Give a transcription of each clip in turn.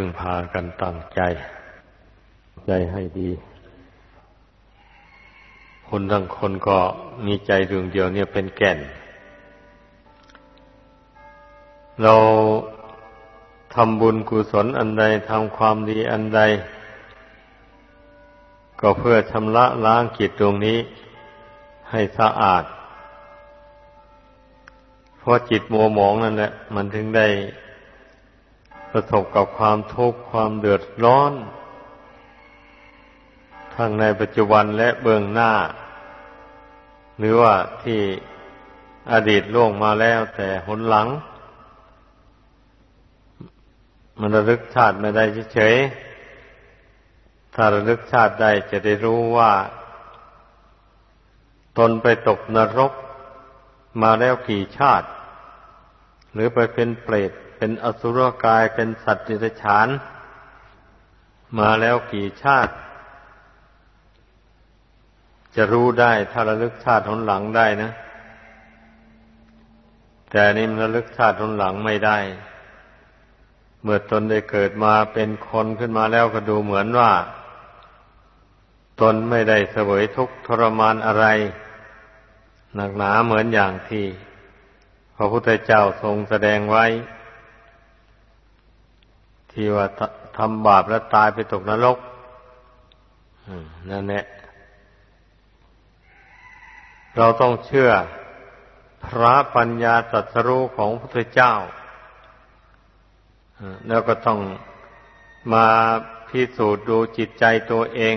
พึงพากันตั้งใจ ใจให้ดี คนทั้งคนก็มีใจดวงเดียวเนี่ยเป็นแก่น เราทำบุญกุศลอันใดทำความดีอันใด ก็เพื่อชำระล้างจิตดวงนี้ให้สะอาด เพราะจิตมัวหมองนั่นแหละมันถึงได้ ประสบกับความทุกข์ความเดือดร้อน ทั้งในปัจจุบันและเบื้องหน้า หรือว่าที่อดีตล่วงมาแล้วแต่หนหลัง มันระลึกชาติไม่ได้เฉยๆถ้าระลึกชาติได้จะได้รู้ว่า ตนไปตกนรกมาแล้วกี่ชาติ หรือไปเป็นเปรต เป็นอสุรกายเป็นสัตว์ดิรฉาน มาแล้วกี่ชาติ จะรู้ได้ถ้าระลึกชาติหนหลังได้นะ แต่นี่มันระลึกชาติหนหลังไม่ได้ เมื่อตนได้เกิดมาเป็นคนขึ้นมาแล้วก็ดูเหมือนว่า ตนไม่ได้เสวยทุกข์ทรมานอะไร หนักหนาเหมือนอย่างที่ พระพุทธเจ้าทรงแสดงไว้ ที่ว่าทำบาปแล้วตายไปตกนรกนั่นแหละเราต้องเชื่อพระปัญญาตรัสรู้ของพระพุทธเจ้า แล้วก็ต้องมาพิสูจน์ดูจิตใจตัวเอง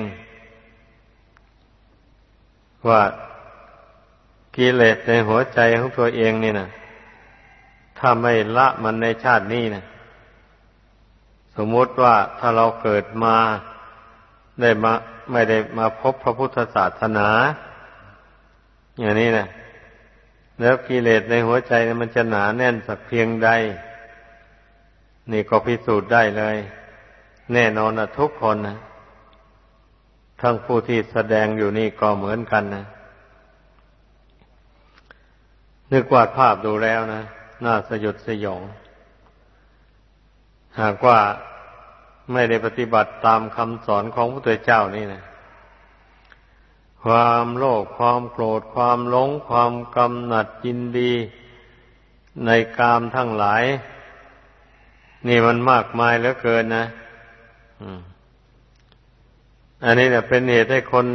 ว่ากิเลสในหัวใจของตัวเองนี่นะ ถ้าไม่ละมันในชาตินี้นะสมมติว่าถ้าเราเกิดมาได้มาไม่ได้มาพบพระพุทธศาสนา อย่างนี้นะแล้วกิเลสในหัวใจมันจะหนาแน่นสักเพียงใด นี่ก็พิสูจน์ได้เลย แน่นอนนะทุกคนนะทั้งผู้ที่แสดงอยู่นี่ก็เหมือนกันนะนึกวาดภาพดูแล้วนะ น่าสยดสยอง หากว่าไม่ได้ปฏิบัติตามคำสอนของพระพุทธเจ้านี่นะความโลภความโกรธความหลง ความกำหนัดยินดี ในกามทั้งหลาย นี่มันมากมายเหลือเกินนะอันนี้เนี่ยเป็นเหตุให้คน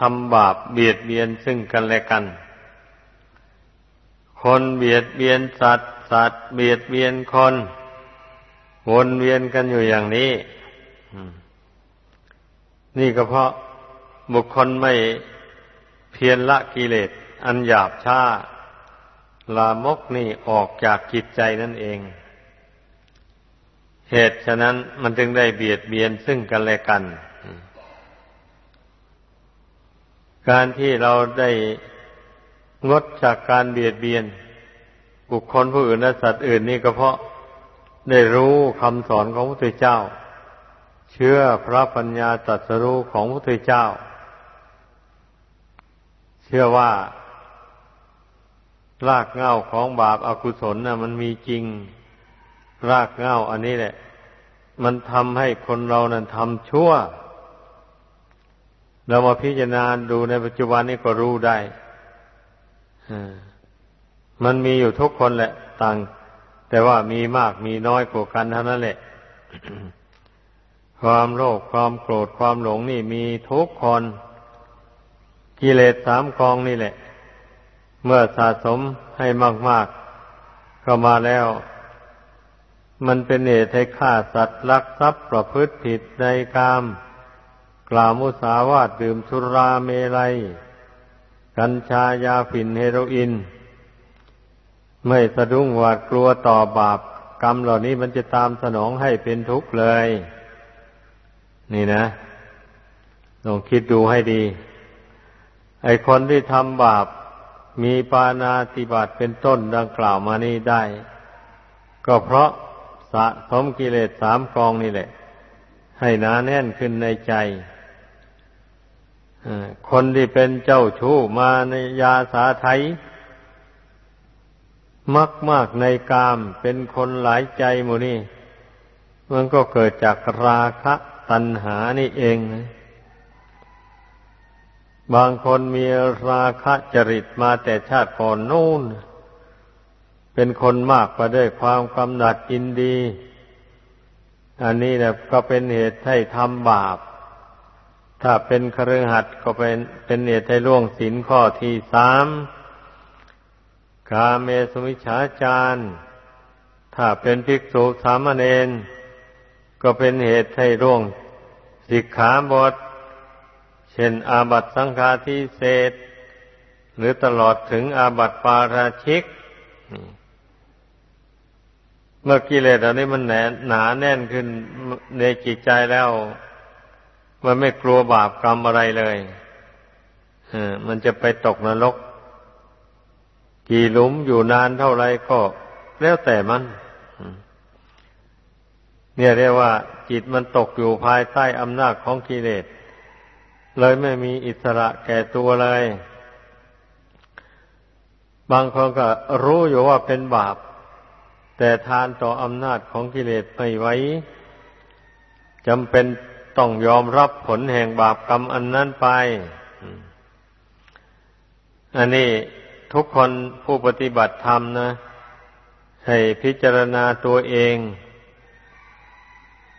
ทำบาปเบียดเบียนซึ่งกันและกัน คนเบียดเบียนสัตว์ สัตว์เบียดเบียนคน วนเวียนกันอยู่อย่างนี้นี่ก็เพราะบุคคลไม่เพียรละกิเลส อันหยาบช้าลามกนี่ออกจากจิตใจนั่นเอง เหตุฉะนั้นมันจึงได้เบียดเบียนซึ่งกันและกัน การที่เราได้ งดจากการเบียดเบียน บุคคลผู้อื่นและสัตว์อื่นนี่ก็เพราะได้รู้คำสอนของพระพุทธเจ้า เชื่อพระปัญญาตรัสรู้ของพระพุทธเจ้า เชื่อว่ารากเหง้าของบาปอากุศลนะ่ะ มันมีจริง รากเหง้าอันนี้แหละ มันทำให้คนเรานั้นทำชั่ว เรามาพิจารณาดูในปัจจุบันนี้ก็รู้ได้ มันมีอยู่ทุกคนแหละ ต่าง แต่ว่ามีมากมีน้อยกว่ากันเท่านั้นแหละ ความโลภความโกรธความหลงนี่มีทุกคนกิเลสสามกองนี่แหละ เมื่อสะสมให้มาก ๆ เข้ามาแล้ว มันเป็นเหตุให้ฆ่าสัตว์ลักทรัพย์ประพฤติผิดในกาม กล่าวมุสาวาทดื่มสุราเมลัย กัญชายาฝิ่นเฮโรอีนไม่สะดุ้งหวาดกลัวต่อบาปกรรมเหล่านี้มันจะตามสนองให้เป็นทุกข์เลย นี่นะลองคิดดูให้ดี ไอคนที่ทำบาป มีปานาติบาตเป็นต้นดังกล่าวมานี้ได้ ก็เพราะสะสมกิเลสสามกองนี่แหละ ให้หนาแน่นขึ้นในใจ คนที่เป็นเจ้าชู้มาในยาสาไทยมักมากในกามเป็นคนหลายใจหมูนี่ มันก็เกิดจากราคะตัณหานี่เองนะบางคนมีราคะจริตมาแต่ชาติก่อนนู่น เป็นคนมากไปด้วยความกำหนัดยินดี อันนี้แหละก็เป็นเหตุให้ทำบาป ถ้าเป็นครือหัดก็เป็นเป็นเหตุให้ล่วงศีลข้อที่สามกาเมสุมิฉาจารถ้าเป็นภิกษุสามเณรก็เป็นเหตุให้ร่วงสิกขาบท เช่นอาบัตสังฆาทิเศษ หรือตลอดถึงอาบัตปาราชิก เมื่อกิเลสอันนี้มันแหนหนาแน่นขึ้นในจิตใจแล้ว มันไม่กลัวบาปกรรมอะไรเลยมันจะไปตกนรก กี่หลุมอยู่นานเท่าไรก็แล้วแต่มัน เนี่ยเรียกว่า จิตมันตกอยู่ภายใต้อำนาจของกิเลส เลยไม่มีอิสระแก่ตัวเลย บางคนก็รู้อยู่ว่าเป็นบาป แต่ทานต่ออำนาจของกิเลสไม่ไหวจำเป็น ต้องยอมรับผลแห่งบาปกรรมอันนั้นไป อันนี้ทุกคนผู้ปฏิบัติธรรมนะ ให้พิจารณาตัวเอง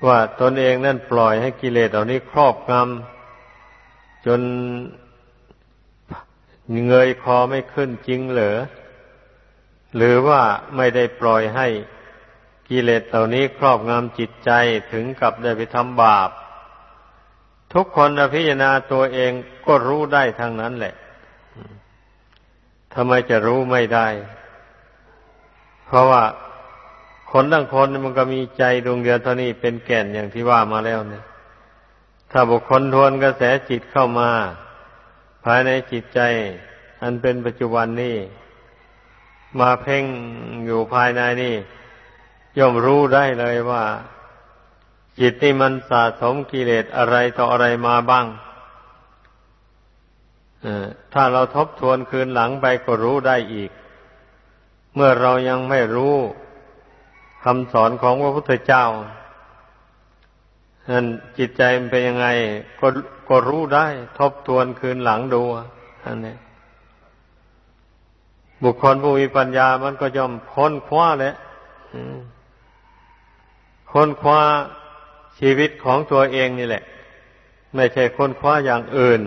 ว่าตนเองนั่นปล่อยให้กิเลสเหล่านี้ครอบงำจนเงยคอไม่ขึ้นจริงเหรอ หรือว่าไม่ได้ปล่อยให้กิเลสเหล่านี้ครอบงำจิตใจถึงกับได้ไปทำบาป ทุกคนพิจารณาตัวเองก็รู้ได้ทางนั้นแหละทำไมจะรู้ไม่ได้ เพราะว่าคนทั้งคนมันก็มีใจดวงเดียวเท่านี้เป็นแก่นอย่างที่ว่ามาแล้วเนี่ย ถ้าบุคคลทวนกระแสจิตเข้ามา ภายในจิตใจ อันเป็นปัจจุบันนี้มาเพ่งอยู่ภายในนี่ย่อมรู้ได้เลยว่า จิตนี่มันสะสมกิเลสอะไรต่ออะไรมาบ้างถ้าเราทบทวนคืนหลังไปก็รู้ได้อีก เมื่อเรายังไม่รู้คำสอนของพระพุทธเจ้านั้นจิตใจมันเป็นยังไง ก็ก็รู้ได้ ทบทวนคืนหลังดูอันนี้บุคคลผู้มีปัญญามันก็ย่อมค้นคว้าแหละค้นคว้า ชีวิตของตัวเองนี่แหละ ไม่ใช่ค้นคว้าอย่างอื่น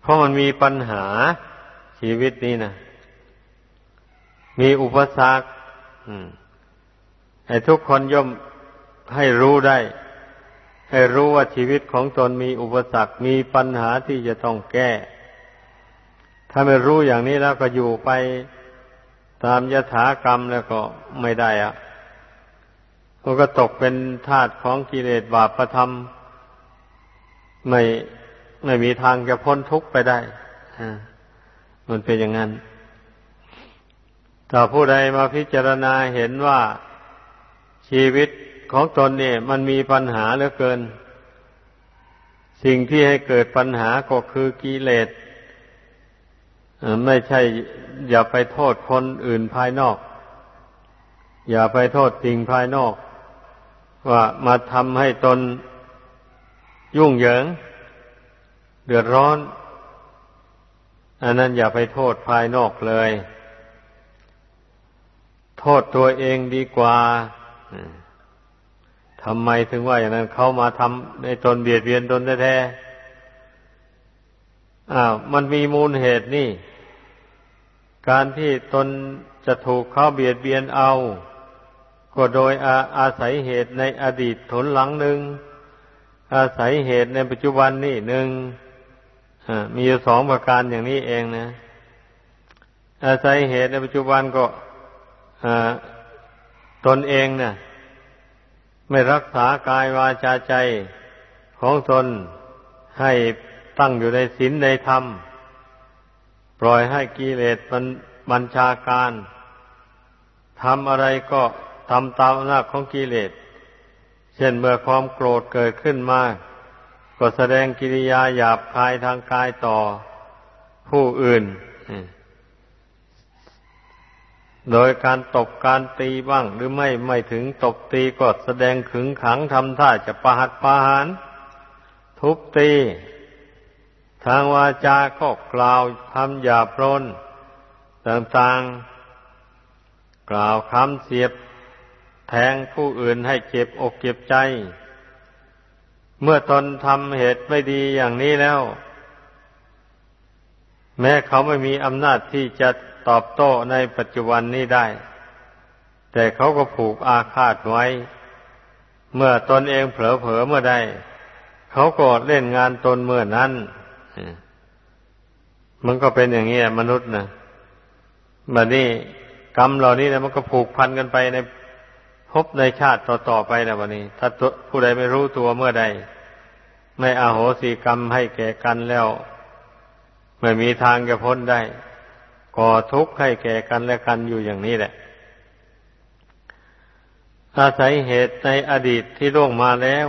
เพราะมันมีปัญหาชีวิตนี้นะมีอุปสรรคให้ทุกคนย่อมให้รู้ได้ ให้รู้ว่าชีวิตของตนมีอุปสรรค มีปัญหาที่จะต้องแก้ ถ้าไม่รู้อย่างนี้แล้วก็อยู่ไปตามยถากรรมแล้วก็ไม่ได้อะ ก็ตกเป็นทาสของกิเลสบาปประทำไม่ไม่มีทางจะพ้นทุกข์ไปได้มันเป็นอย่างนั้นถ้าผู้ใดมาพิจารณาเห็นว่าชีวิตของตนเนี่ย มันมีปัญหาเหลือเกิน สิ่งที่ให้เกิดปัญหาก็คือกิเลสไม่ใช่อย่าไปโทษคนอื่นภายนอก อย่าไปโทษสิ่งภายนอก ว่ามาทำให้ตนยุ่งเหยิง เดือดร้อน อันนั้นอย่าไปโทษภายนอกเลย โทษตัวเองดีกว่าทำไมถึงว่าอย่างนั้นเขามาทำในตนเบียดเบียนตนแท้ๆอ้าวมันมีมูลเหตุนี่ การที่ตนจะถูกเขาเบียดเบียนเอา ก็โดยอาอาศัยเหตุในอดีตถนหลังหนึ่ง อาศัยเหตุในปัจจุบันนี่หนึ่งมีสองประการอย่างนี้เองนะ อาศัยเหตุในปัจจุบันก็ตนเองเนะ่ยไม่รักษากายวาจาใจของตนให้ตั้งอยู่ในศีลในธรรม ปล่อยให้กิเลสมันบัญชาการทำอะไรก็ ทำตามอำนาจของกิเลส เช่นเมื่อความโกรธเกิดขึ้นมา ก็แสดงกิริยาหยาบคายทางกายต่อผู้อื่น โดยการตบการตีบ้าง หรือไม่ไม่ถึงตบตีก็แสดงขึงขังทำท่าจะประหัตประหาร ทุบตี ทางวาจาก็กล่าวคำหยาบร้นต่างๆ กล่าวคำเสียบ แทงผู้อื่นให้เจ็บอกเจ็บใจ เมื่อตนทำเหตุไม่ดีอย่างนี้แล้ว แม้เขาไม่มีอำนาจที่จะตอบโต้ในปัจจุบันนี้ได้ แต่เขาก็ผูกอาฆาตไว้ เมื่อตนเองเผลอเผลอเมื่อใดเขาก็เล่นงานตนเมื่อนั้นมันก็เป็นอย่างนี้มนุษย์นะแบบนี้กรรมเหล่านี้นะมันก็ผูกพันกันไปใน พบในชาติต่อๆไปนะวันนี้ ถ้าผู้ใดไม่รู้ตัวเมื่อใด ไม่อาโหสิกรรมให้แก่กันแล้ว ไม่มีทางจะพ้นได้ก่อทุกข์ให้แก่กันและกันอยู่อย่างนี้แหละ อาศัยเหตุในอดีตที่ล่วงมาแล้ว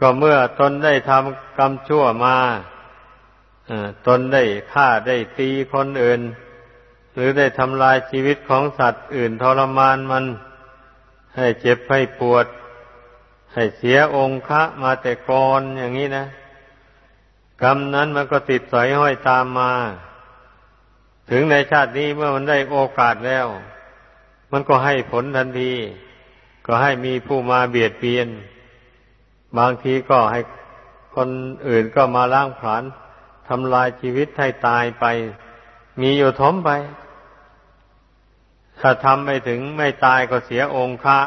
ก็เมื่อตนได้ทำกรรมชั่วมาตนได้ฆ่าได้ตีคนอื่น หรือได้ทำลายชีวิตของสัตว์อื่นทรมานมัน ให้เจ็บให้ปวด ให้เสียองค์ะมาแต่ก่อนอย่างนี้นะ กรรมนั้นมันก็ติดสอยห้อยตามมา ถึงในชาตินี้เมื่อมันได้โอกาสแล้ว มันก็ให้ผลทันที ก็ให้มีผู้มาเบียดเบียน บางทีก็ให้คนอื่นก็มาล้างผลาญทำลายชีวิตให้ตายไป มีอยู่ทมไป ถ้าทำไม่ถึงไม่ตายก็เสียองค์ะ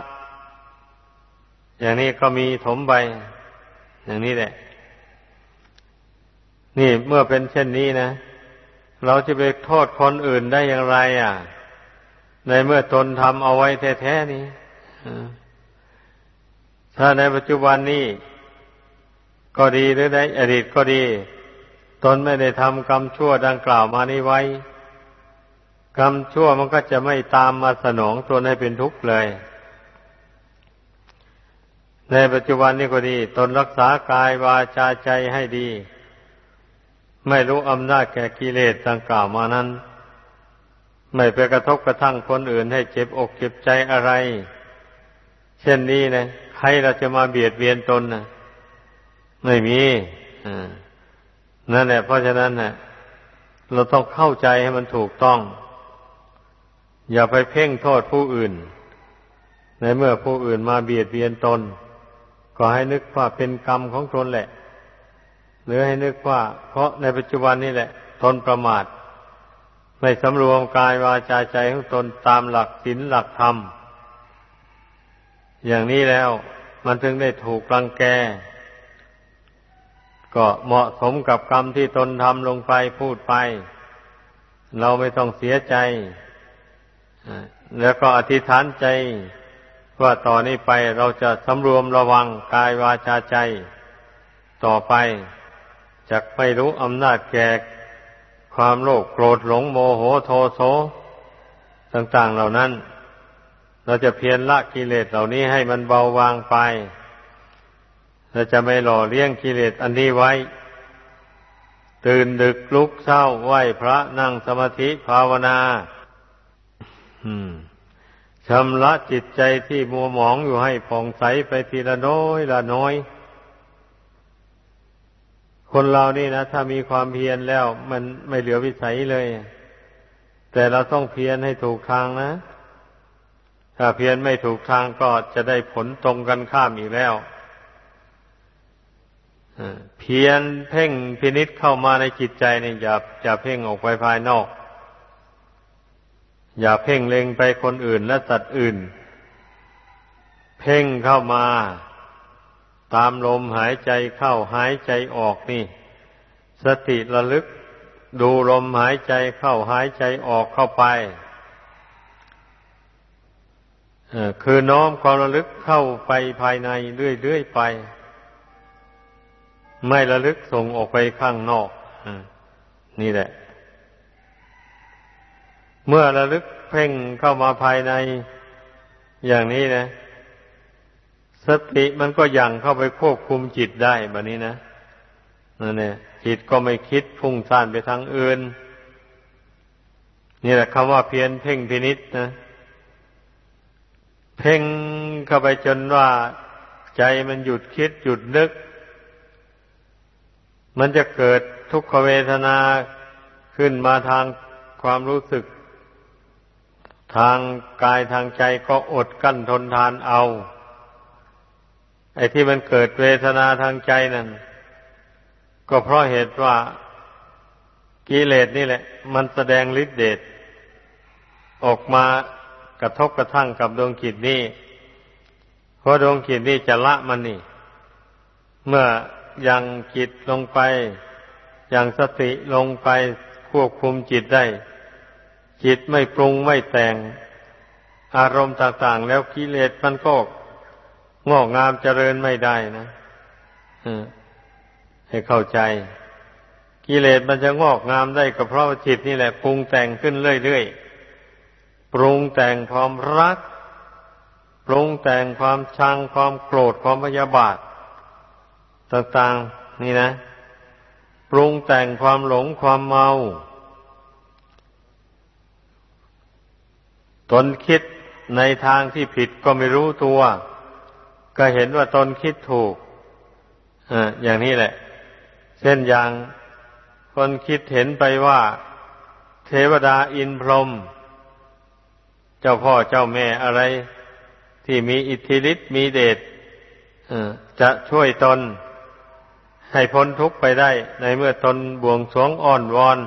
อย่างนี้ก็มีถมไปอย่างนี้แหละ นี่เมื่อเป็นเช่นนี้นะ เราจะไปโทษคนอื่นได้อย่างไร อะ ในเมื่อตนทำเอาไว้แท้ๆนี้ถ้าในปัจจุบันนี้ ก็ดีหรือในอดีตก็ดี ตนไม่ได้ทำกรรมชั่วดังกล่าวมานี้ไว้ กรรมชั่วมันก็จะไม่ตามมาสนองตนให้เป็นทุกข์เลย ในปัจจุบันนี้ก็ดี ตนรักษากายวาจาใจให้ดี ไม่รู้อำนาจแก่กิเลสดังกล่าวมานั้น ไม่ไปกระทบกระทั่งคนอื่นให้เจ็บอกเจ็บใจอะไร เช่นนี้นะใครเราจะมาเบียดเบียนตนนะไม่มีนั่นแหละเพราะฉะนั้นนะ่ะเราต้องเข้าใจให้มันถูกต้อง อย่าไปเพ่งโทษผู้อื่น ในเมื่อผู้อื่นมาเบียดเบียนตน ก็ให้นึกว่าเป็นกรรมของตนแหละ หรือให้นึกว่า เพราะในปัจจุบันนี่แหละตนประมาทไม่สำรวมกายวาจาใจของตนตามหลักศีลหลักธรรม อย่างนี้แล้วมันถึงได้ถูกรังแก ก็เหมาะสมกับกรรมที่ตนทำลงไปพูดไป เราไม่ต้องเสียใจ แล้วก็อธิษฐานใจว่าต่อนนี้ไปเราจะสำรวมระวังกายวาจาใจ ต่อไปจักไม่รู้อำนาจแก่ความโลภโกรธหลงโมโหโทโสต่างๆเหล่านั้น เราจะเพียรละกิเลสเหล่านี้ให้มันเบาบางไป เราจะไม่หล่อเลี้ยงกิเลสอันนี้ไว้ ตื่นดึกลุกเช้าไหวพระนั่งสมาธิภาวนา ชำระจิตใจที่มัวหมองอยู่ให้ผ่องใสไปทีละน้อยละน้อย คนเรานี่นะถ้ามีความเพียรแล้ว มันไม่เหลือวิสัยเลย แต่เราต้องเพียรให้ถูกทางนะ ถ้าเพียรไม่ถูกทางก็จะได้ผลตรงกันข้ามอีกแล้วเพียรเพ่งพินิษเข้ามาในจิตใจเนี่อย่าอย่าเพ่งออกไปภายนอก อย่าเพ่งเล็งไปคนอื่นและสัตว์อื่น เพ่งเข้ามา ตามลมหายใจเข้าหายใจออกนี่ สติระลึก ดูลมหายใจเข้าหายใจออกเข้าไปคือน้อมความระลึกเข้าไปภายในเรื่อยๆไป ไม่ระลึกส่งออกไปข้างนอกนี่แหละ เมื่อระลึกเพ่งเข้ามาภายในอย่างนี้นะ สติมันก็ยังเข้าไปควบคุมจิตได้แบบนี้นะนั่นเนี่ยจิตก็ไม่คิดพุ่งซ่านไปทางอื่น นี่แหละคำว่าเพียรเพ่งพินิษนะ เพ่งเข้าไปจนว่าใจมันหยุดคิดหยุดนึก มันจะเกิดทุกขเวทนาขึ้นมาทางความรู้สึก ทางกายทางใจก็อดกั้นทนทานเอา ไอ้ที่มันเกิดเวทนาทางใจนั่นก็เพราะเหตุว่ากิเลสนี่แหละ มันแสดงฤทธิ์เดชออกมากระทบกระทั่งกับดวงจิตนี้เพราะดวงจิตนี้จะละมันนี่ เมื่อยังจิตลงไปยังสติลงไปควบคุมจิตได้ จิตไม่ปรุงไม่แต่ง อารมณ์ต่างๆ แล้วกิเลสมันก็งอกงามเจริญไม่ได้นะให้เข้าใจ กิเลสมันจะงอกงามได้ก็เพราะจิตนี่แหละปรุงแต่งขึ้นเรื่อยๆปรุงแต่งความรัก ปรุงแต่งความชังความโกรธความพยาบาท ต่างๆ นี่นะ ปรุงแต่งความหลงความเมา ตนคิดในทางที่ผิดก็ไม่รู้ตัว ก็เห็นว่าตนคิดถูกอ่าอย่างนี้แหละ เช่นอย่างคนคิดเห็นไปว่า เทวดาอินพรหมเจ้าพ่อเจ้าแม่อะไร ที่มีอิทธิฤทธิ์มีเดชจะช่วยตน ให้พ้นทุกข์ไปได้ ในเมื่อตนบวงสวงอ่อนวอน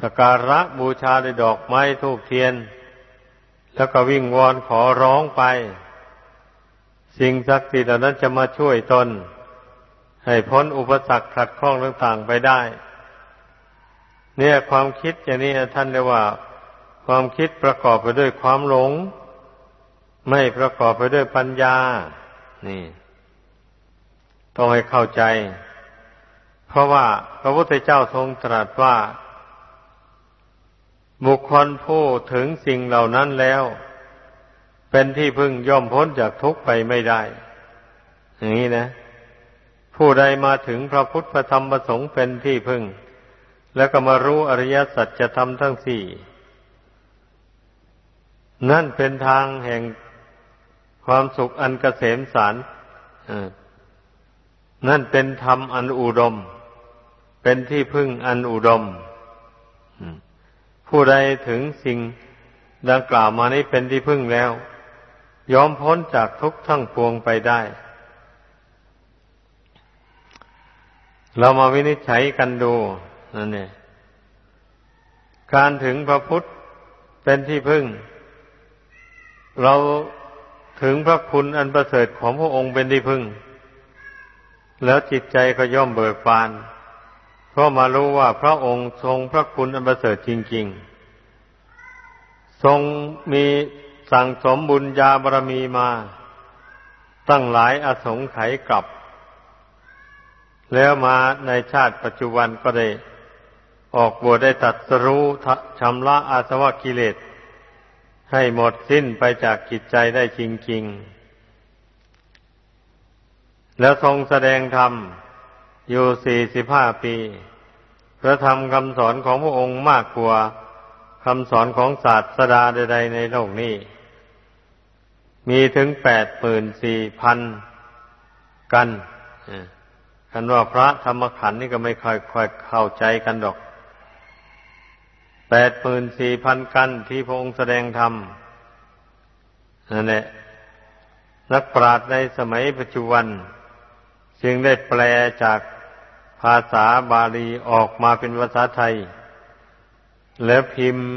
สการะบูชาด้วยดอกไม้ทูกเทียน แล้วก็วิ่งวอนขอร้องไป สิ่งศักดิ์สิทธิ์เหล่านั้นจะมาช่วยตน ให้พ้นอุปสรรคขัดข้องต่างๆไปได้ เนี่ยความคิดอย่างนี้ท่านเรียกว่า ความคิดประกอบไปด้วยความหลง ไม่ประกอบไปด้วยปัญญา นี่ ต้องให้เข้าใจ เพราะว่าพระพุทธเจ้าทรงตรัสว่า บุคคลผู้ถึงสิ่งเหล่านั้นแล้ว เป็นที่พึ่งย่อมพ้นจากทุกข์ไปไม่ได้ อย่างนี้นะ ผู้ใดมาถึงพระพุทธธรรมพระสงฆ์เป็นที่พึ่ง แล้วก็มารู้อริยสัจจะทำทั้งสี่ นั่นเป็นทางแห่งความสุขอันกเกษมสารนั่นเป็นธรรมอันอุดม เป็นที่พึ่งอันอุดม ผู้ใดถึงสิ่งดังกล่าวมานี้เป็นที่พึ่งแล้ว ยอมพ้นจากทุกข์ทั้งปวงไปได้ เรามาวินิจฉัยกันดูนั่นเนี่ยการถึงพระพุทธเป็นที่พึ่ง เราถึงพระคุณอันประเสริฐของพระองค์เป็นที่พึ่ง แล้วจิตใจก็ย่อมเบิกบาน ราะมารู้ว่าพระองค์ทรงพระคุณอันประเสริฐจริง ๆ ทรงมีสั่งสมบุญญาบารมีมา ตั้งหลายอสงไขยกลับ แล้วมาในชาติปัจจุบันก็ได้ ออกบวชได้ตัดสรู้ชำระอาสวะกิเลส ให้หมดสิ้นไปจากจิตใจได้จริง ๆ แล้วทรงแสดงธรรม อยู่สี่สิบห้าปี พระธรรมคำสอนของพระองค์มากกว่าคำสอนของศาสดาใด ๆ ในโลกนี้ มีถึงแปดหมื่นสี่พันกันคันว่าพระธรรมขันธ์นี่ก็ไม่ค่อยค่อยเข้าใจกันดอกแปดหมื่นสี่พันกันที่พระองค์แสดงธรรมนั่นแหละนักปราชญ์ในสมัยปัจจุบัน จึงได้แปลจาก ภาษาบาลีออกมาเป็นภาษาไทย แล้วพิมพ์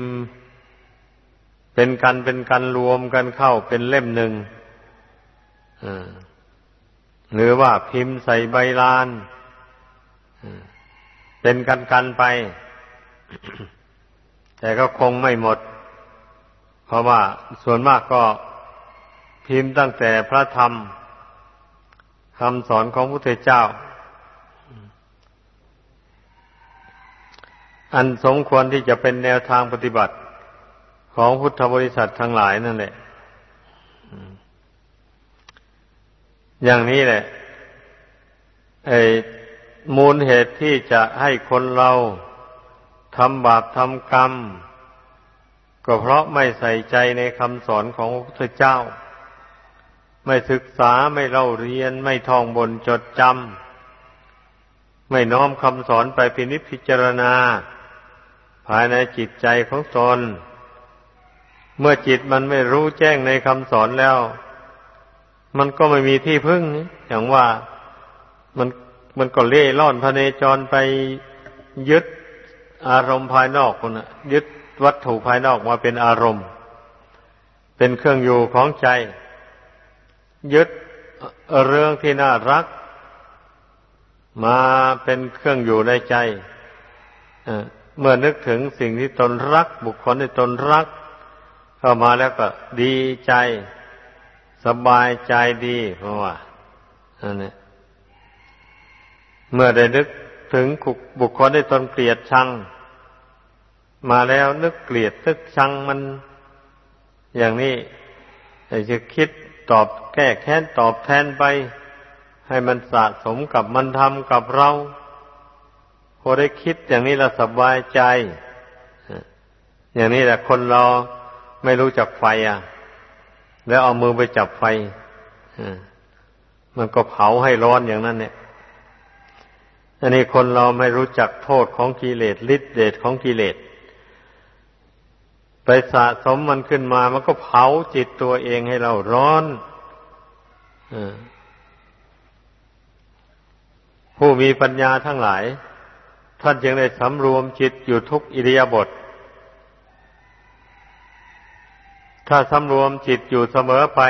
เป็นกันเป็นกันรวมกันเข้าเป็นเล่มหนึ่งหรือว่าพิมพ์ใส่ใบลานเป็นกันกันไป แต่ก็คงไม่หมด เพราะว่าส่วนมากก็พิมพ์ตั้งแต่พระธรรมคำสอนของพระพุทธเจ้า อันสมควรที่จะเป็นแนวทางปฏิบัติของพุทธบริษัททั้งหลายนั่นแหละ อย่างนี้แหละไอ้มูลเหตุที่จะให้คนเราททำบาปทำกรรม ก็เพราะไม่ใส่ใจในคำสอนของพระพุทธเจ้า ไม่ศึกษาไม่เล่าเรียนไม่ท่องบนจดจำไม่น้อมคำสอนไปพินิจพิจารณา ภายในจิตใจของตน เมื่อจิตมันไม่รู้แจ้งในคำสอนแล้ว มันก็ไม่มีที่พึ่ง อย่างว่ามันมันก็เล่ร่อนพเนจรไปยึดอารมณ์ภายนอกคนนะยึดวัตถุภายนอกมาเป็นอารมณ์ เป็นเครื่องอยู่ของใจ ยึดเรื่องที่น่ารัก มาเป็นเครื่องอยู่ในใจ เมื่อนึกถึงสิ่งที่ตนรัก บุคคลที่ตนรัก เข้ามาแล้วก็ดีใจ สบายใจดีเพราะว่าอันนี้เมื่อได้นึกถึงบุคคลที่ตนเกลียดชัง มาแล้วนึกเกลียดนึกชังมัน อย่างนี้จะคิดตอบแก้แค้นตอบแทนไป ให้มันสะสมกับมันทำกับเรา อได้คิดอย่างนี้เราสบายใจ อย่างนี้แหละคนเราไม่รู้จักไฟอะ แล้วเอามือไปจับไฟมันก็เผาให้ร้อนอย่างนั้นเนี่ยอันนี้คนเราไม่รู้จักโทษของกิเลสฤทธิเดชของกิเลสไปสะสมมันขึ้นมา มันก็เผาจิตตัวเองให้เราร้อนผู้มีปัญญาทั้งหลาย ท่านจึงได้สำรวมจิตอยู่ทุกอิริยาบถถ้าสำรวมจิตอยู่เสมอไป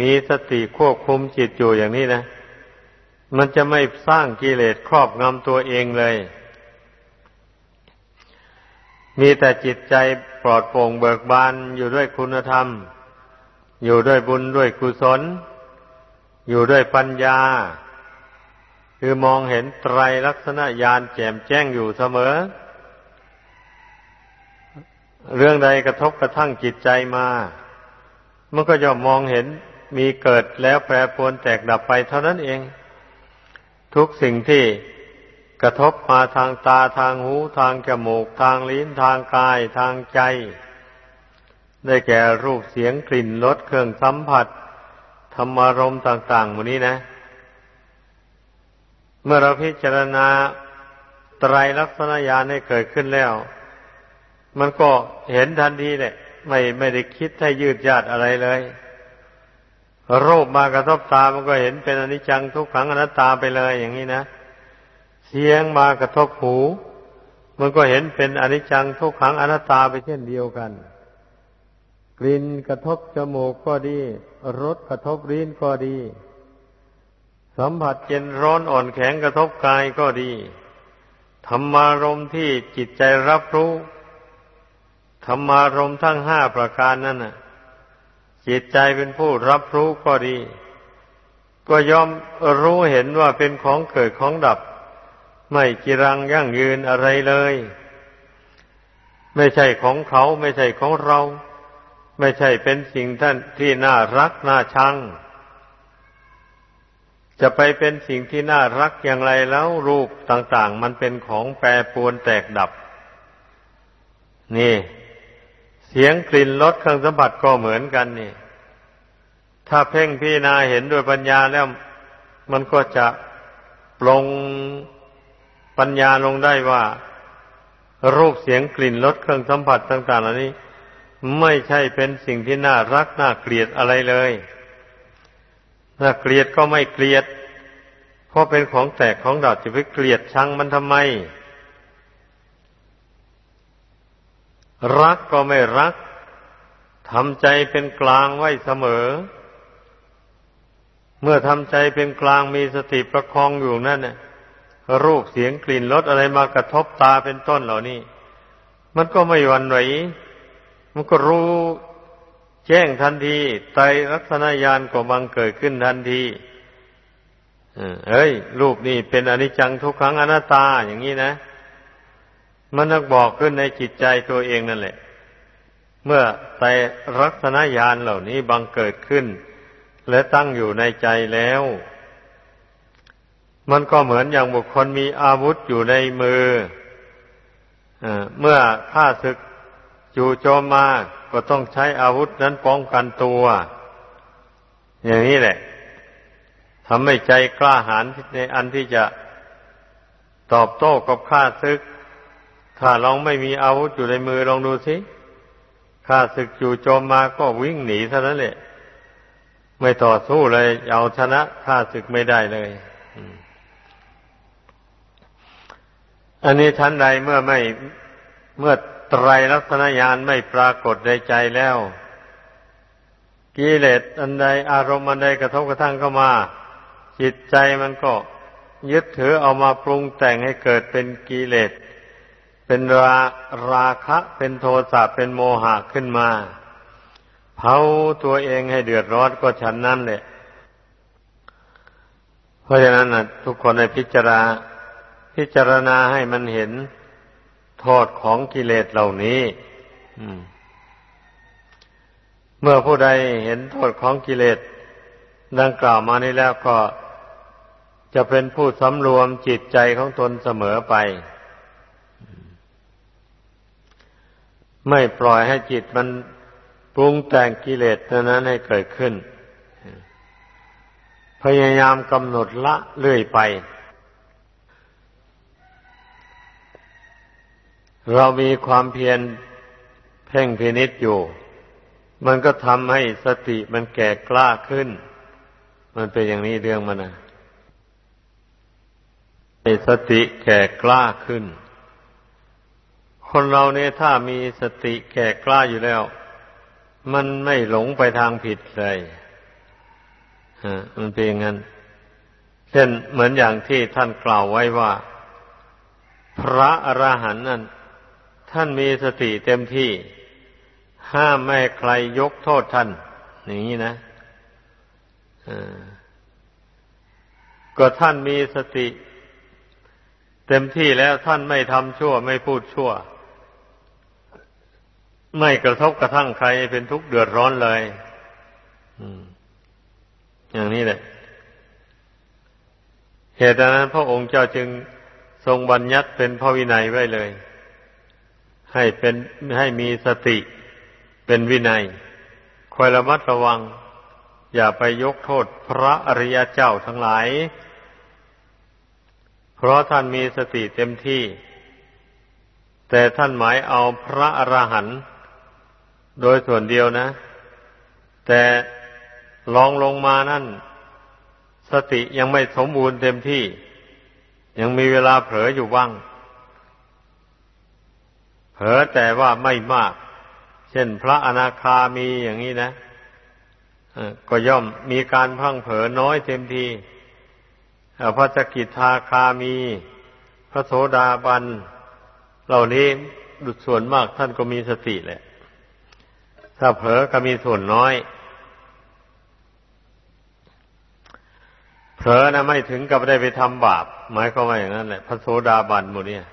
มีสติควบคุมจิตอยู่อย่างนี้นะ มันจะไม่สร้างกิเลสครอบงำตัวเองเลย มีแต่จิตใจปลอดโปร่งเบิกบานอยู่ด้วยคุณธรรม อยู่ด้วยบุญด้วยกุศล อยู่ด้วยปัญญา คือมองเห็นไตรลักษณะญาณแจ่มแจ้งอยู่เสมอ เรื่องใดกระทบกระทั่งจิตใจมามันก็จะมองเห็นมีเกิดแล้วแปรปรวนแตกดับไปเท่านั้นเอง ทุกสิ่งที่กระทบมาทางตาทางหูทางจมูก ทางลิ้นทางกายทางใจ ได้แก่รูปเสียงกลิ่นรสเครื่องสัมผัสธรรมารมต่างๆหมดนี้นะ เมื่อเราพิจารณาไตรลักษณญาณให้เกิดขึ้นแล้ว มันก็เห็นทันทีแหละ ไม่ไม่ได้คิดให้ยืดยาดอะไรเลยรูปมากระทบตา มันก็เห็นเป็นอนิจจังทุกขังอนัตตาไปเลยอย่างนี้นะ เสียงมากระทบหู มันก็เห็นเป็นอนิจจังทุกขังอนัตตาไปเช่นเดียวกัน กลิ่นกระทบจมูกก็ดี รสกระทบลิ้นก็ดี สัมผัสเย็นร้อนอ่อนแข็งกระทบกายก็ดี ธรรมารมที่จิตใจรับรู้ ธรรมารมทั้งห้าประการนั่นน่ะ จิตใจเป็นผู้รับรู้ก็ดี ก็ยอมรู้เห็นว่าเป็นของเกิดของดับ ไม่กิรังยั่งยืนอะไรเลย ไม่ใช่ของเขาไม่ใช่ของเรา ไม่ใช่เป็นสิ่งท่านที่น่ารักน่าชัง จะไปเป็นสิ่งที่น่ารักอย่างไรแล้วรูปต่าง ๆ มันเป็นของแปรปรวนแตกดับ นี่ เสียงกลิ่นรสเครื่องสัมผัสก็เหมือนกันนี่ ถ้าเพ่งพิจารณาเห็นด้วยปัญญาแล้วมันก็จะปลงปัญญาลงได้ว่า รูปเสียงกลิ่นรสเครื่องสัมผัสต่าง ๆ เหล่านี้ ไม่ใช่เป็นสิ่งที่น่ารักน่าเกลียดอะไรเลย น่าเกลียดก็ไม่เกลียด เพราะเป็นของแตกของดับจะไปเกลียดชังมันทำไม รักก็ไม่รักทำใจเป็นกลางไว้เสมอ เมื่อทำใจเป็นกลางมีสติประคองอยู่นั่นเนี่ยรูปเสียงกลิ่นรสอะไรมากระทบตาเป็นต้นเหล่านี้ มันก็ไม่หวั่นไหวมันก็รู้ แจ้งทันทีไตรลักษณญาณก็บังเกิดขึ้นทันทีเอ้ย รูปนี่เป็นอนิจจังทุกขังอนัตตาอย่างนี้นะ มันนักบอกขึ้นในจิตใจตัวเองนั่นแหละ เมื่อใจรักษณญาณเหล่านี้บังเกิดขึ้น และตั้งอยู่ในใจแล้ว มันก็เหมือนอย่างบุคคลมีอาวุธอยู่ในมือเมื่อข้าศึกจู่โจมมา ก็ต้องใช้อาวุธนั้นป้องกันตัว อย่างนี้แหละทำให้ใจกล้าหาญในอันที่จะตอบโต้กับข้าศึก ถ้าลองไม่มีอาวุธอยู่ในมือลองดูสิข้าศึกจู่โจมมาก็วิ่งหนีเท่านั้นแหละ ไม่ต่อสู้เลย เอาชนะข้าศึกไม่ได้เลยอันนี้ทันใดเมื่อไม่เมื่อ ไตรลักษณญาณไม่ปรากฏในใจแล้วกิเลสอันใดอารมณ์อันใดกระทบกระทั่งเข้ามา จิตใจมันก็ยึดถือเอามาปรุงแต่งให้เกิดเป็นกิเลส เป็นราราคะ เป็นโทสะเป็นโมหะขึ้นมา เผาตัวเองให้เดือดร้อนก็ฉันนั่นแหละ เพราะฉะนั้นนะทุกคนในพิจารณาพิจารณาให้มันเห็น โทษของกิเลสเหล่านี้เมื่อผู้ใดเห็นโทษของกิเลสดังกล่าวมานี้แล้วก็จะเป็นผู้สำรวมจิตใจของตนเสมอไป ไม่ปล่อยให้จิตมันปรุงแต่งกิเลสนั้นให้เกิดขึ้น พยายามกำหนดละเรื่อยไป เรามีความเพียรเพ่งพินิษอยู่ มันก็ทำให้สติมันแก่กล้าขึ้น มันเป็นอย่างนี้เรื่องมันนะให้สติแก่กล้าขึ้น คนเราเนี่ยถ้ามีสติแก่กล้าอยู่แล้ว มันไม่หลงไปทางผิดเลยมันเป็นอย่างนั้น เช่นเหมือนอย่างที่ท่านกล่าวไว้ว่า พระอระหันต์นั้น ท่านมีสติเต็มที่ ห้ามไม่ใครยกโทษท่าน อย่างนี้นะก็ท่านมีสติ เต็มที่แล้วท่านไม่ทำชั่ว ไม่พูดชั่ว ไม่กระทบกระทั่งใครเป็นทุกข์เดือดร้อนเลยอย่างนี้แหละเหตุนั้นพระองค์เจ้าจึงทรงบัญญัติเป็นพระวินัยไว้เลย ให้เป็นให้มีสติเป็นวินัย คอยระมัดระวัง อย่าไปยกโทษพระอริยเจ้าทั้งหลาย เพราะท่านมีสติเต็มที่ แต่ท่านหมายเอาพระอรหันต์โดยส่วนเดียวนะ แต่ลองลงมานั่น สติยังไม่สมบูรณ์เต็มที่ ยังมีเวลาเผลออยู่บ้าง เผลอแต่ว่าไม่มาก เช่นพระอนาคามีอย่างนี้นะก็ย่อมมีการพังเผลอน้อยเต็มทีพระสกิทาคามี พระโสดาบัน เหล่านี้ดุส่วนมากท่านก็มีสติแหละ ถ้าเผลอก็มีส่วนน้อยเผลอนะไม่ถึงกับได้ไปทำบาปหมายความว่าอย่างนั้นแหละ พระโสดาบันหมดเนี่ย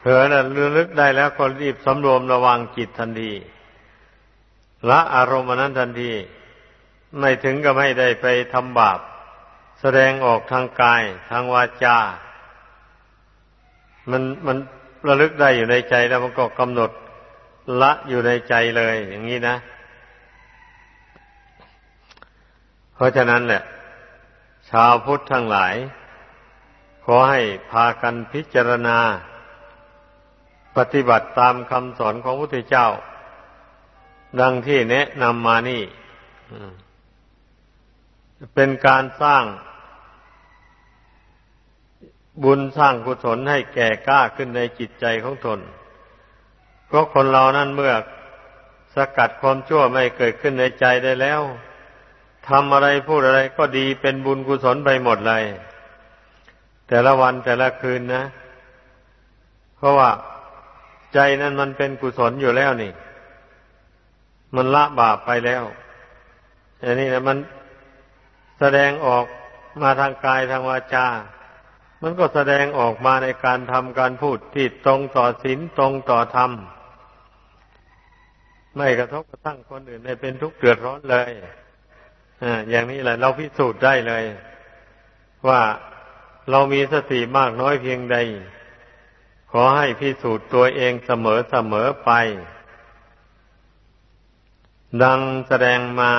เผลอนะลึกได้แล้วก็รีบสำรวมระวังจิตทันทีละอารมณ์นั้นทันที ไม่ถึงกับไม่ได้ไปทำบาป แสดงออกทางกาย ทางวาจา มันมันระลึกได้อยู่ในใจแล้วมันก็กำหนดละอยู่ในใจเลย อย่างนี้นะ เพราะฉะนั้นแหละ ชาวพุทธทั้งหลาย ขอให้พากันพิจารณา ปฏิบัติตามคำสอนของพระพุทธเจ้า ดังที่แนะนำมานี่เป็นการสร้างบุญสร้างกุศลให้แก่กล้าขึ้นในจิตใจของตน เพราะคนเรานั้นเมื่อสกัดความชั่วไม่เกิดขึ้นในใจได้แล้วทำอะไรพูดอะไรก็ดีเป็นบุญกุศลไปหมดเลย แต่ละวันแต่ละคืนนะ เพราะว่า ใจนั้นมันเป็นกุศลอยู่แล้วนี่ มันละบาปไปแล้วอันนี้นะมันแสดงออกมาทางกายทางวาจา มันก็แสดงออกมาในการทำการพูดที่ตรงต่อศีลตรงต่อธรรม ไม่กระทบกระทั่งคนอื่นให้เป็นทุกข์เดือดร้อนเลยอ่าอย่างนี้แหละ เราพิสูจน์ได้เลย ว่าเรามีสติมากน้อยเพียงใด ขอให้พิสูจน์ตัวเองเสมอเสมอไป ดังแสดงมา